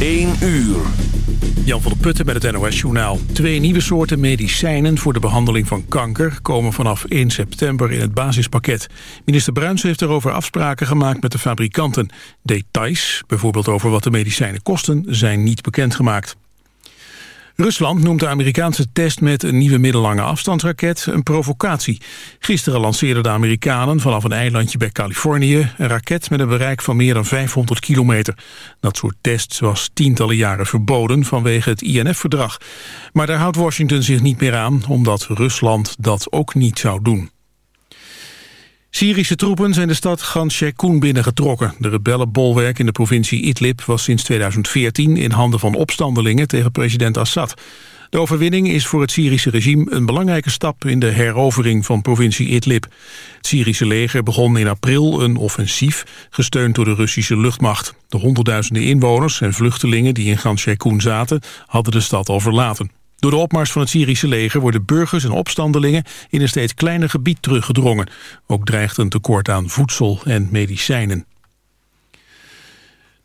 1 uur. Jan van der Putten met het NOS-journaal. Twee nieuwe soorten medicijnen voor de behandeling van kanker... komen vanaf 1 september in het basispakket. Minister Bruins heeft erover afspraken gemaakt met de fabrikanten. Details, bijvoorbeeld over wat de medicijnen kosten, zijn niet bekendgemaakt. Rusland noemt de Amerikaanse test met een nieuwe middellange afstandsraket een provocatie. Gisteren lanceerden de Amerikanen vanaf een eilandje bij Californië een raket met een bereik van meer dan 500 kilometer. Dat soort tests was tientallen jaren verboden vanwege het INF-verdrag. Maar daar houdt Washington zich niet meer aan, omdat Rusland dat ook niet zou doen. Syrische troepen zijn de stad Gan Sheikhoun binnengetrokken. De rebellenbolwerk in de provincie Idlib was sinds 2014 in handen van opstandelingen tegen president Assad. De overwinning is voor het Syrische regime een belangrijke stap in de herovering van provincie Idlib. Het Syrische leger begon in april een offensief, gesteund door de Russische luchtmacht. De honderdduizenden inwoners en vluchtelingen die in Gan Sheikhoun zaten, hadden de stad al verlaten. Door de opmars van het Syrische leger worden burgers en opstandelingen in een steeds kleiner gebied teruggedrongen. Ook dreigt een tekort aan voedsel en medicijnen.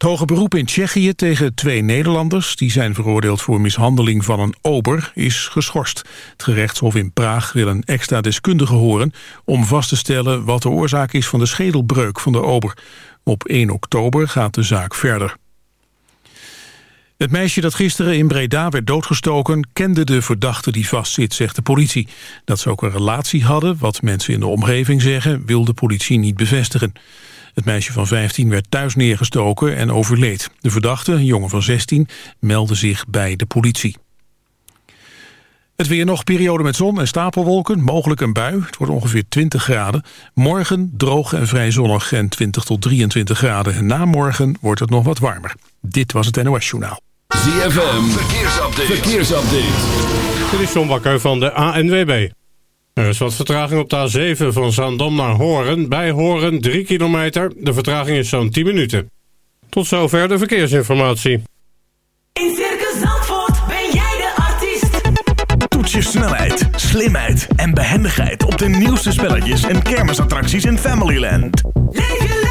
Het hoge beroep in Tsjechië tegen twee Nederlanders... die zijn veroordeeld voor mishandeling van een ober, is geschorst. Het gerechtshof in Praag wil een extra deskundige horen... om vast te stellen wat de oorzaak is van de schedelbreuk van de ober. Op 1 oktober gaat de zaak verder. Het meisje dat gisteren in Breda werd doodgestoken... kende de verdachte die vastzit, zegt de politie. Dat ze ook een relatie hadden, wat mensen in de omgeving zeggen... wil de politie niet bevestigen. Het meisje van 15 werd thuis neergestoken en overleed. De verdachte, een jongen van 16, meldde zich bij de politie. Het weer nog periode met zon en stapelwolken, mogelijk een bui. Het wordt ongeveer 20 graden. Morgen droog en vrij zonnig en 20 tot 23 graden. En na morgen wordt het nog wat warmer. Dit was het NOS Journaal. ZFM, verkeersupdate. verkeersupdate. Dit is John Bakker van de ANWB. Er is wat vertraging op de A7 van Zaandam naar Horen. Bij Horen 3 kilometer. De vertraging is zo'n 10 minuten. Tot zover de verkeersinformatie. In Circus Zandvoort ben jij de artiest. Toets je snelheid, slimheid en behendigheid op de nieuwste spelletjes en kermisattracties in Familyland. Leef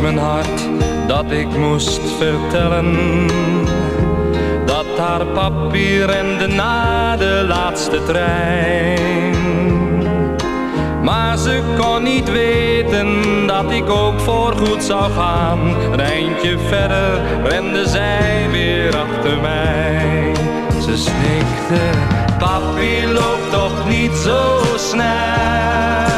Mijn hart dat ik moest vertellen dat haar papi rende na de laatste trein. Maar ze kon niet weten dat ik ook voorgoed zou gaan. Een eindje verder rende zij weer achter mij. Ze snikte, papi loopt toch niet zo snel.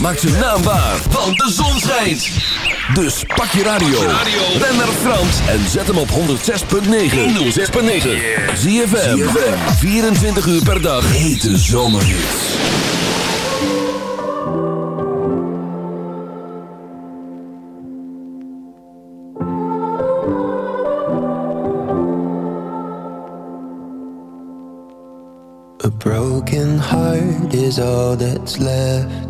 Maak zijn naam waar, want de zon schijnt. Dus pak je radio. Ben naar Frans en zet hem op 106.9. 106.9. ZFM. 24 uur per dag. Hete zomerhits. A broken heart is all that's left.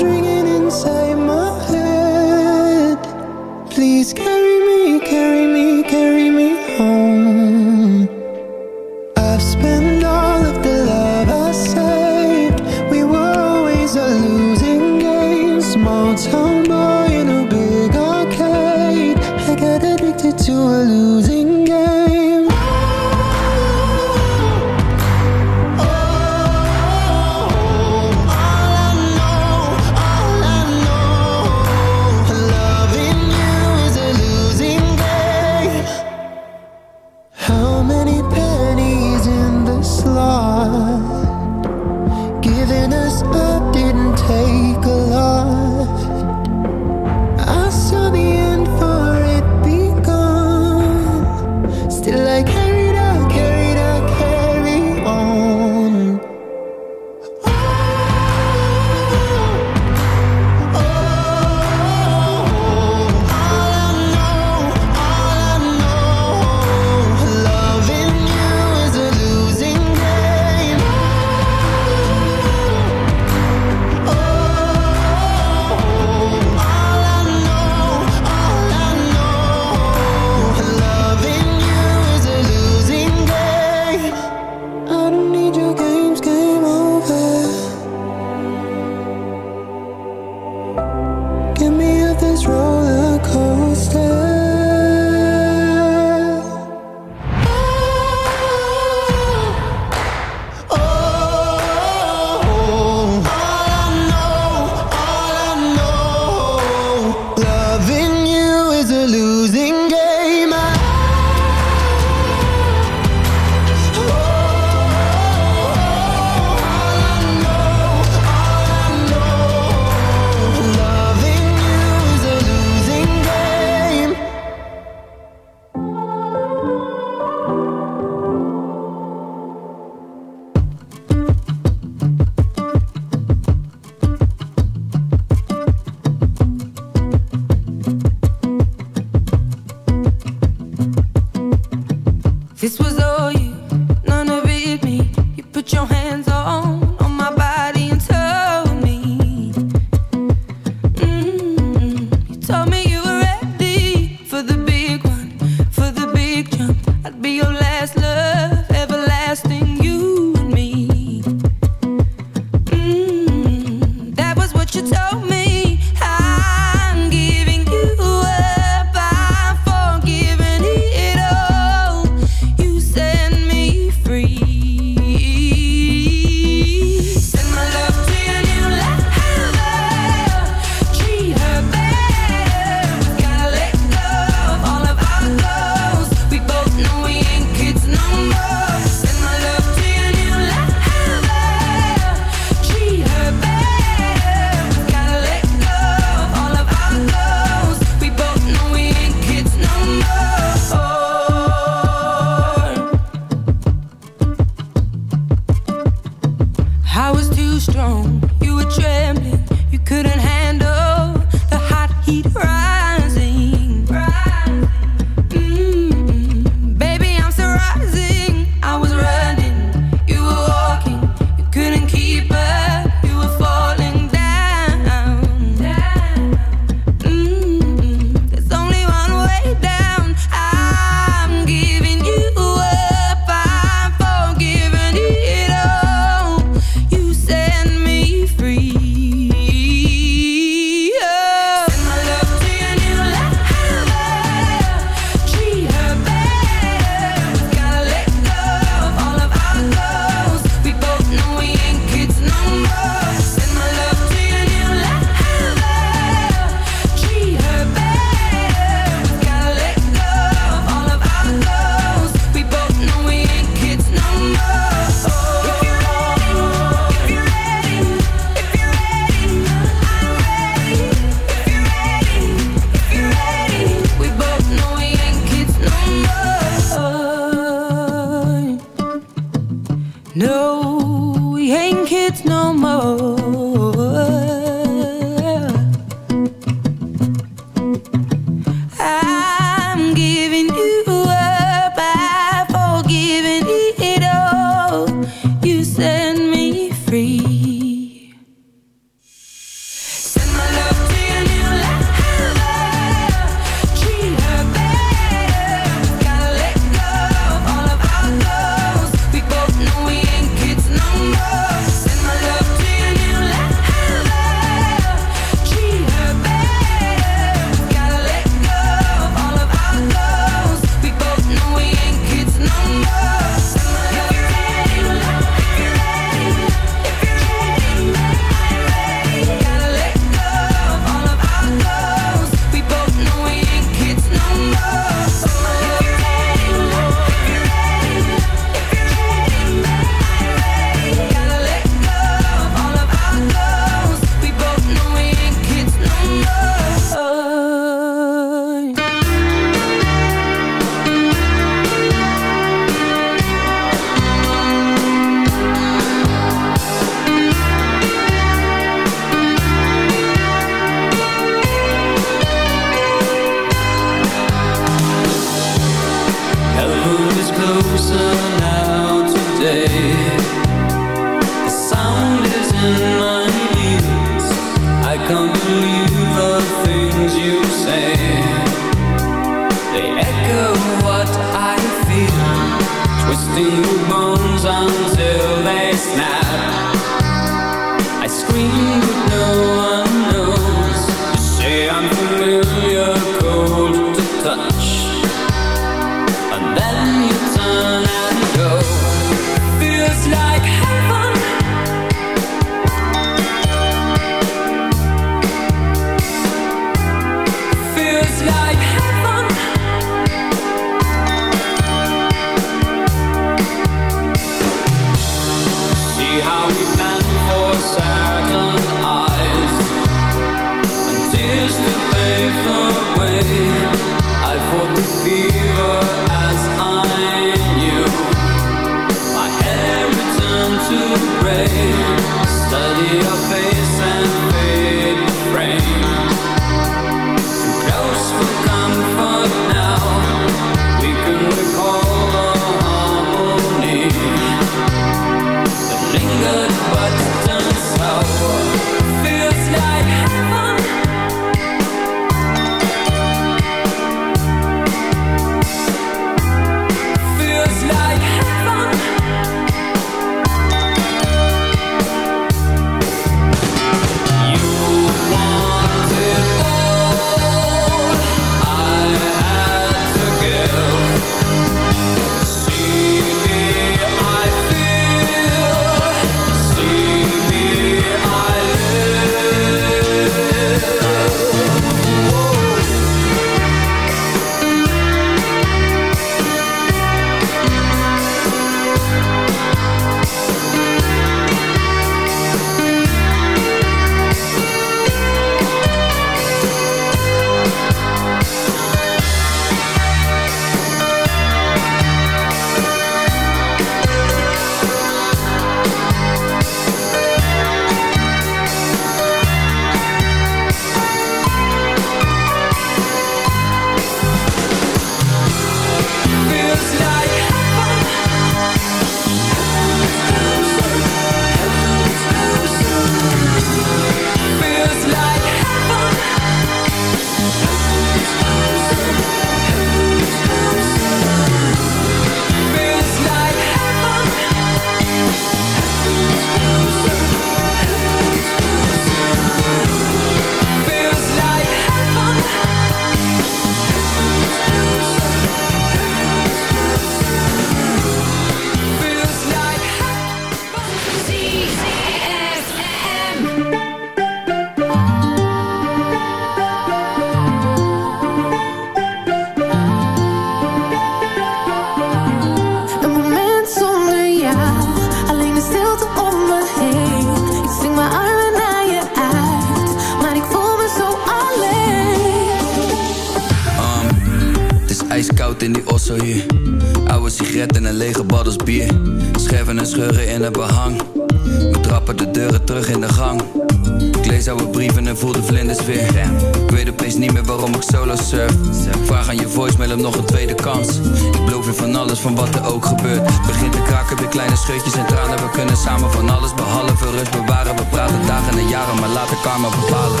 kleine scheutjes en tranen. We kunnen samen van alles behalve rust bewaren. We praten dagen en jaren, maar laten karma bepalen.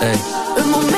Hey.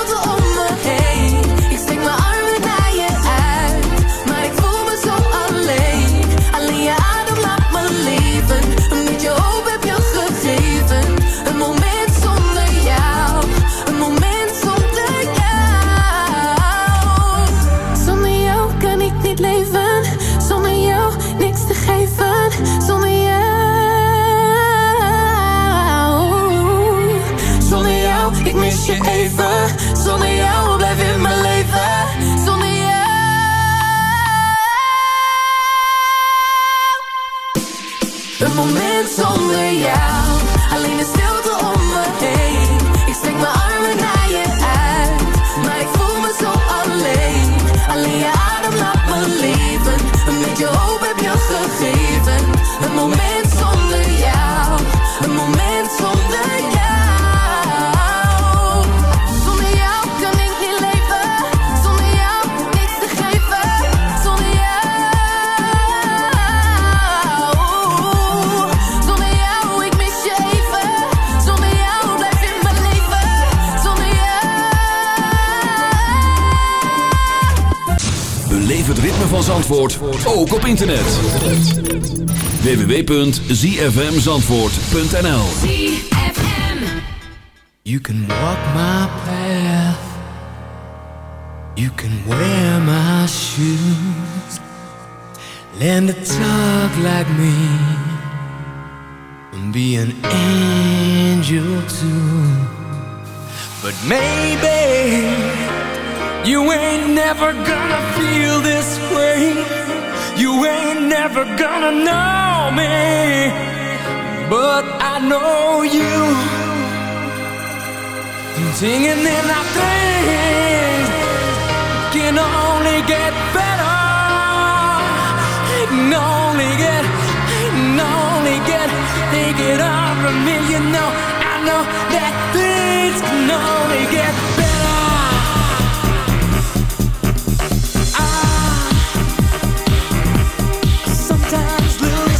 Zandvoort, ook op internet. www.zfmzandvoort.nl You can walk my path. You can wear my shoes. Learn to talk like me. And be an angel too. But maybe you ain't never gonna feel this way. You ain't never gonna know me. But I know you. Singing in our things can only get better. Can only get, can only get, take it on from me. You know, I know that things can only get better.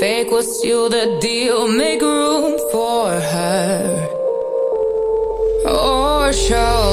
Fake was you the deal, make room for her. Or show.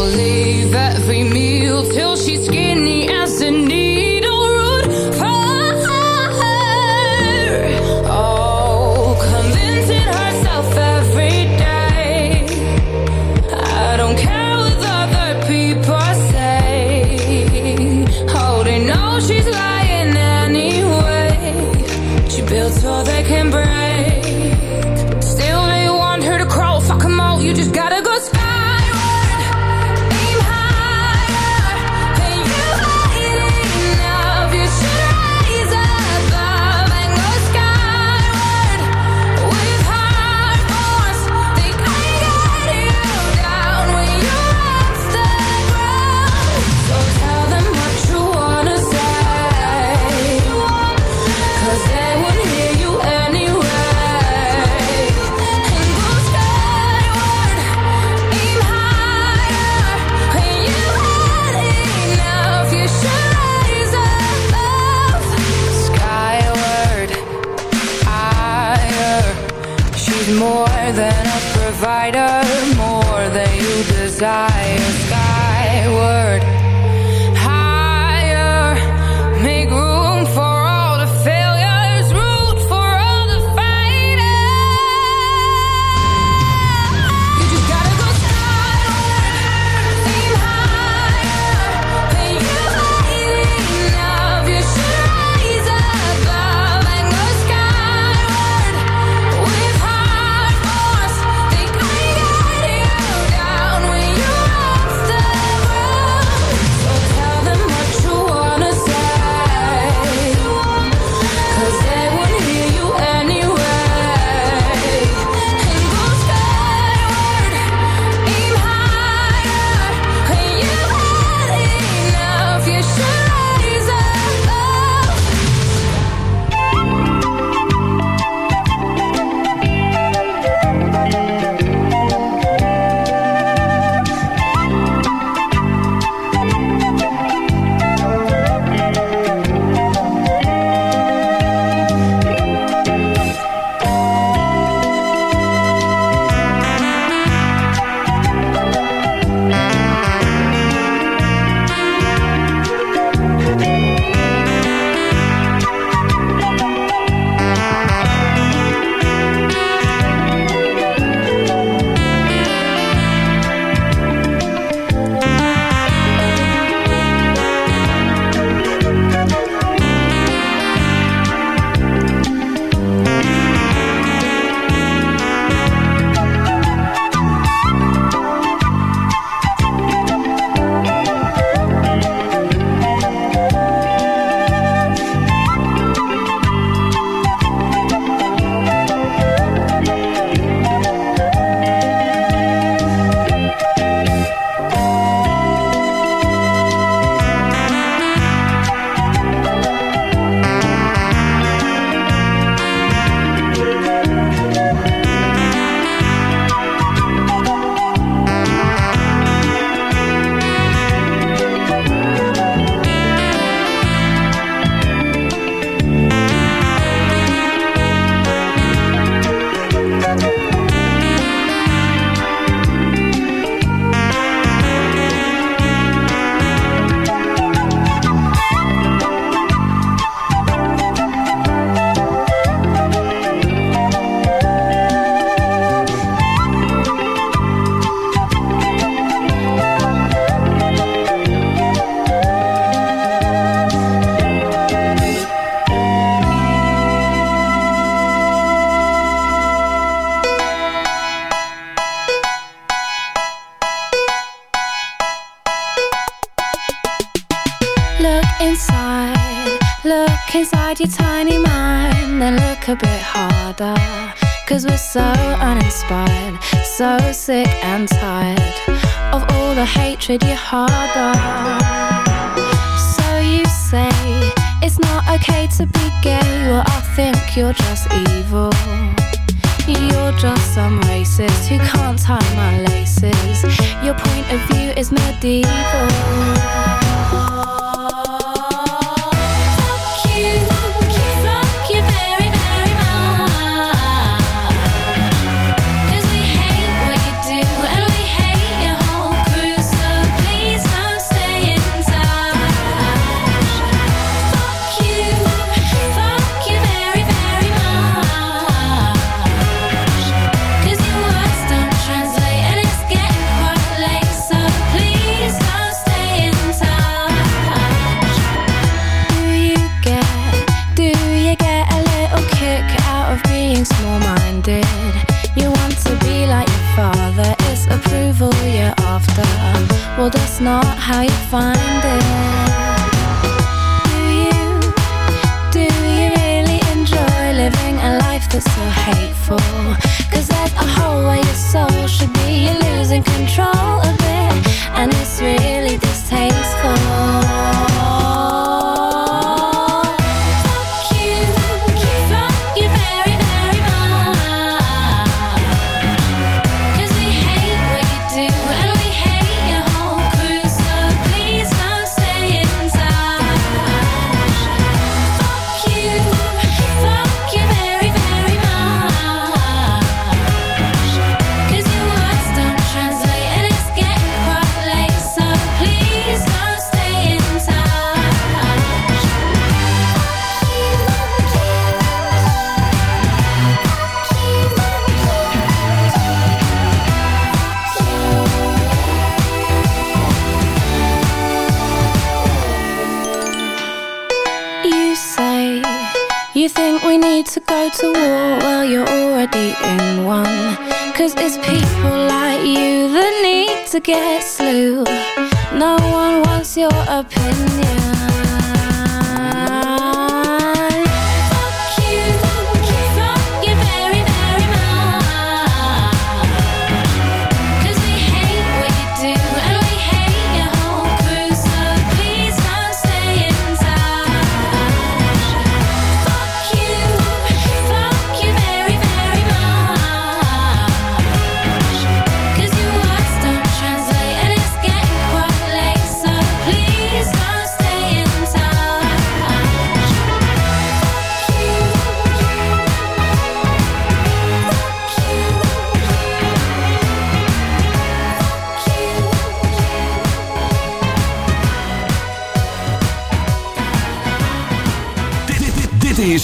Your Harbor. did. You want to be like your father It's approval you're after. Well, that's not how you find it. Do you, do you really enjoy living a life that's so hateful? Cause there's a hole where your soul should be You're losing control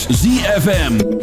ZFM.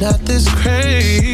not this crazy.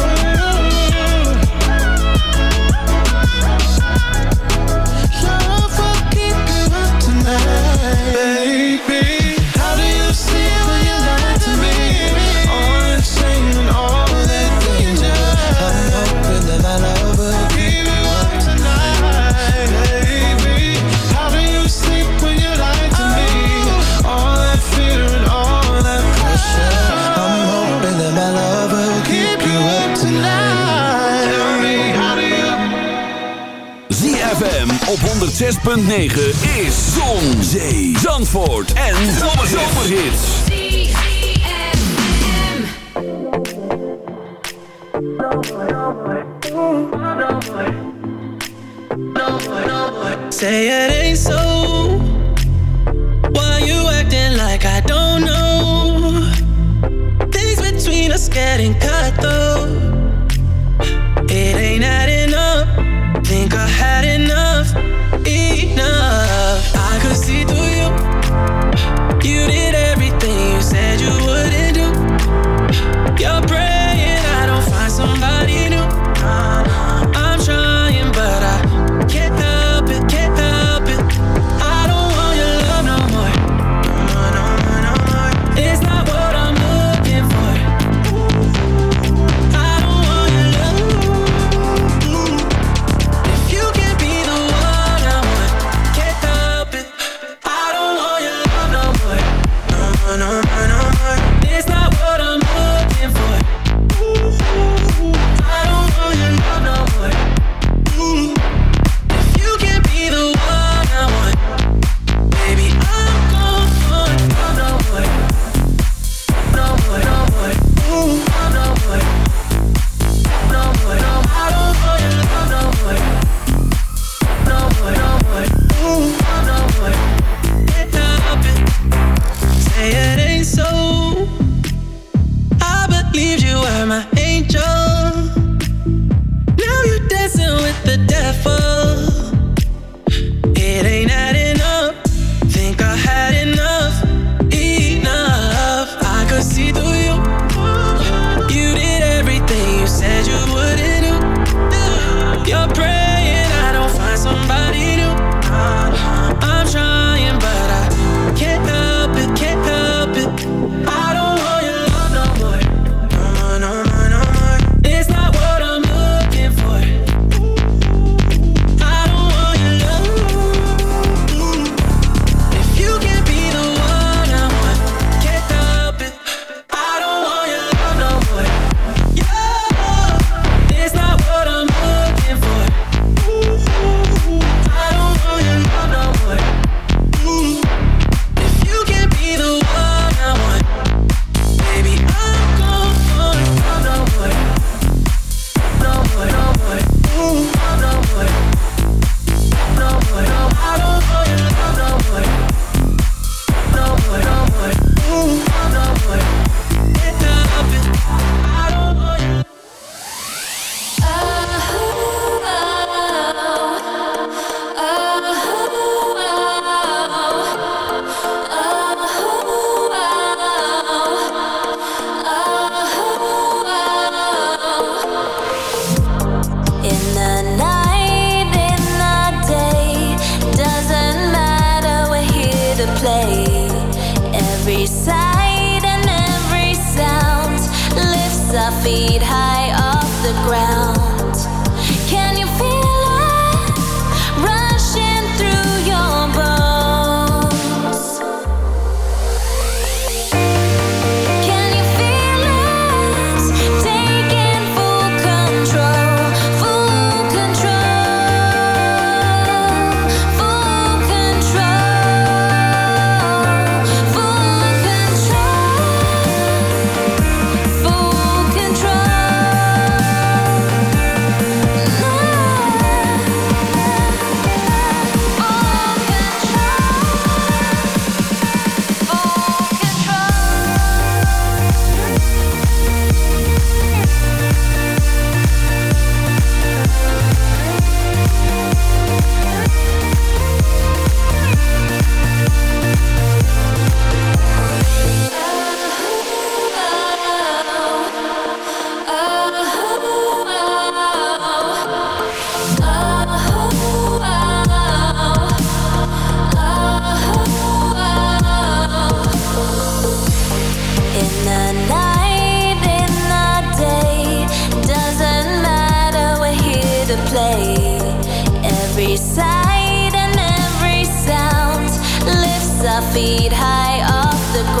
Oh, 6.9 is Zon, Zee, Zandvoort en Zomerhits. Say it ain't so. Why you acting like I don't know? Things between us getting cut.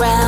around.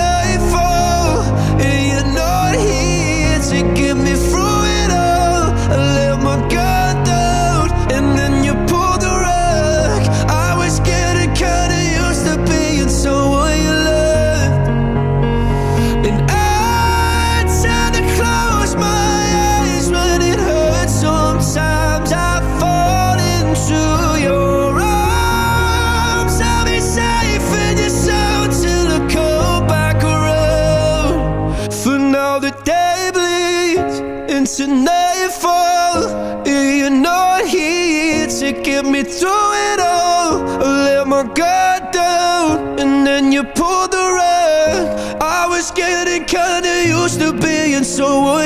Kinda used to being so were